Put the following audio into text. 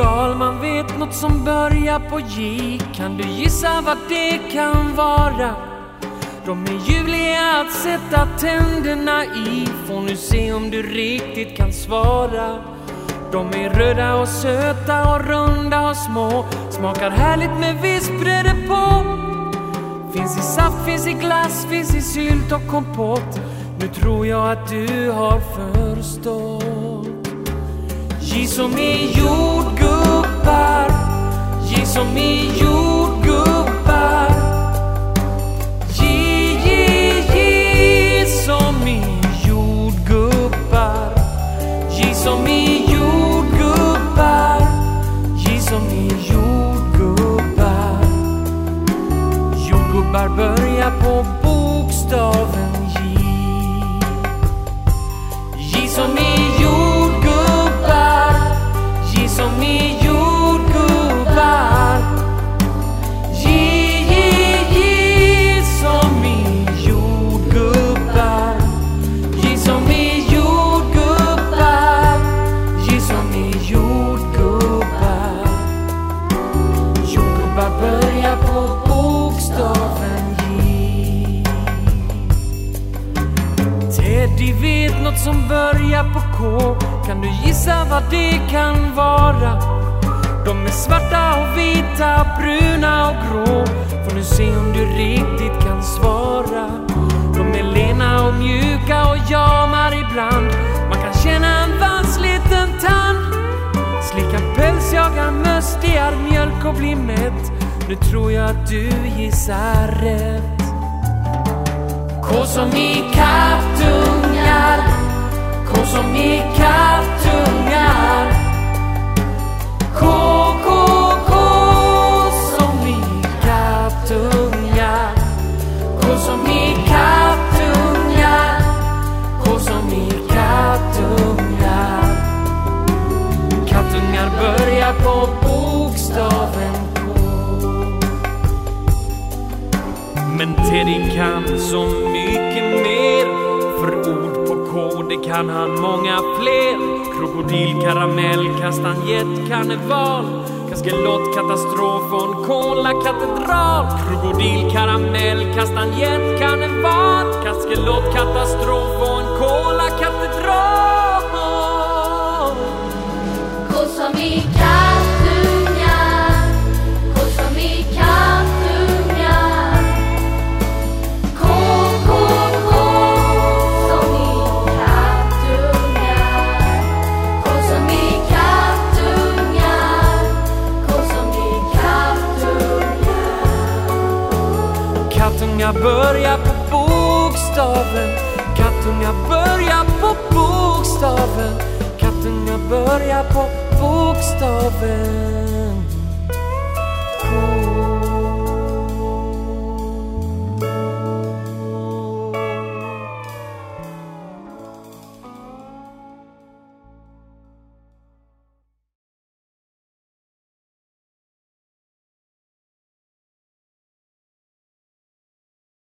skal, man vet något som börjar på J. Kan du gissa vad det kan vara? De är ljuvliga att sätta tänderna i. Får nu se om du riktigt kan svara. De är röda och söta och runda och små. Smakar härligt med vispgrädde på. Finns i saft, finns i glass, finns i sylt och kompott. Nu tror jag att du har förstått. J som i jordgubbar. J som i jordgubbar. J, J, J som i jordgubbar. J som i jordgubbar. J som i jordgubbar. Jordgubbar börjar på bokstaven J. J som i som börjar på K. Kan du gissa vad det kan vara? De är svarta och vita, bruna och grå. Får nu se om du riktigt kan svara. De är lena och mjuka och jamar ibland. Man kan känna en vass liten tand. Slickar päls, jagar möss, stear mjölk och blir mätt. Nu tror jag att du gissar rätt. K som i kattung Men Teddy kan så mycket mer. För ord på K, det kan han många fler. Krokodil, karamell, kastanjett, karneval. Kaskelott, katastrof och en kolakatedral. Krokodil, karamell, kastanjett, karneval. Kaskelott, katastrof Kattungar börjar på bokstaven. Kattungar börjar på bokstaven. Kattungar börjar på bokstaven.